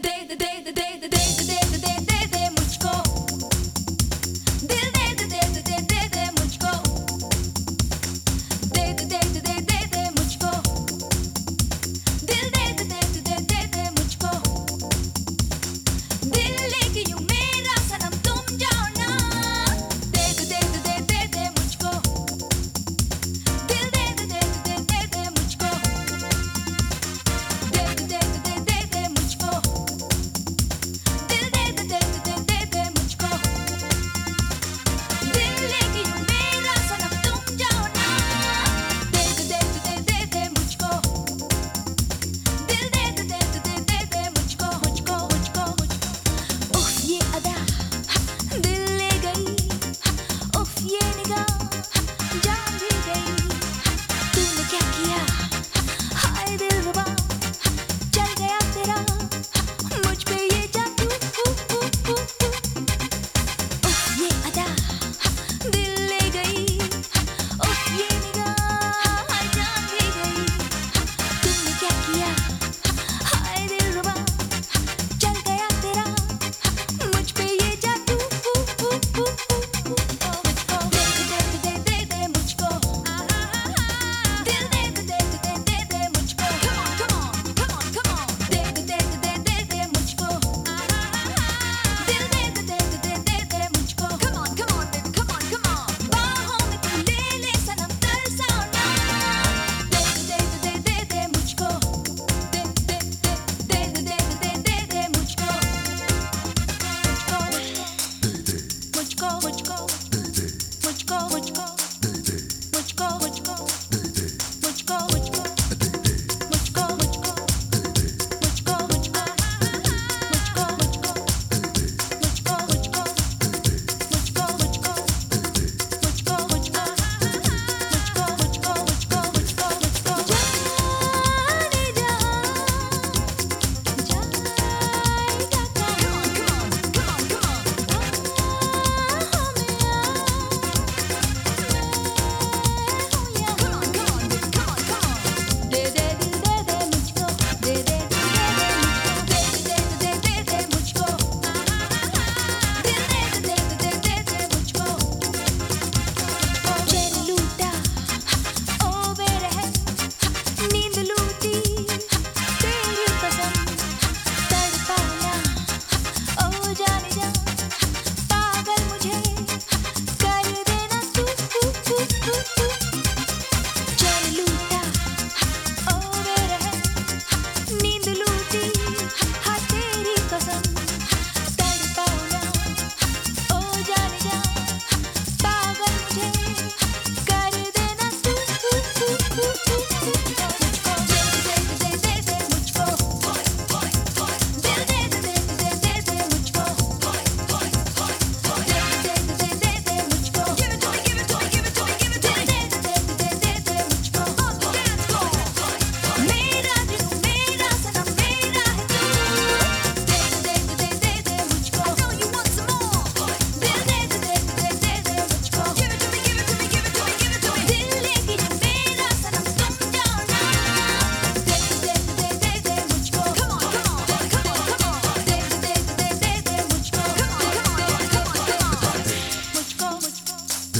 the day, the day, the day, the day.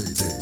baby.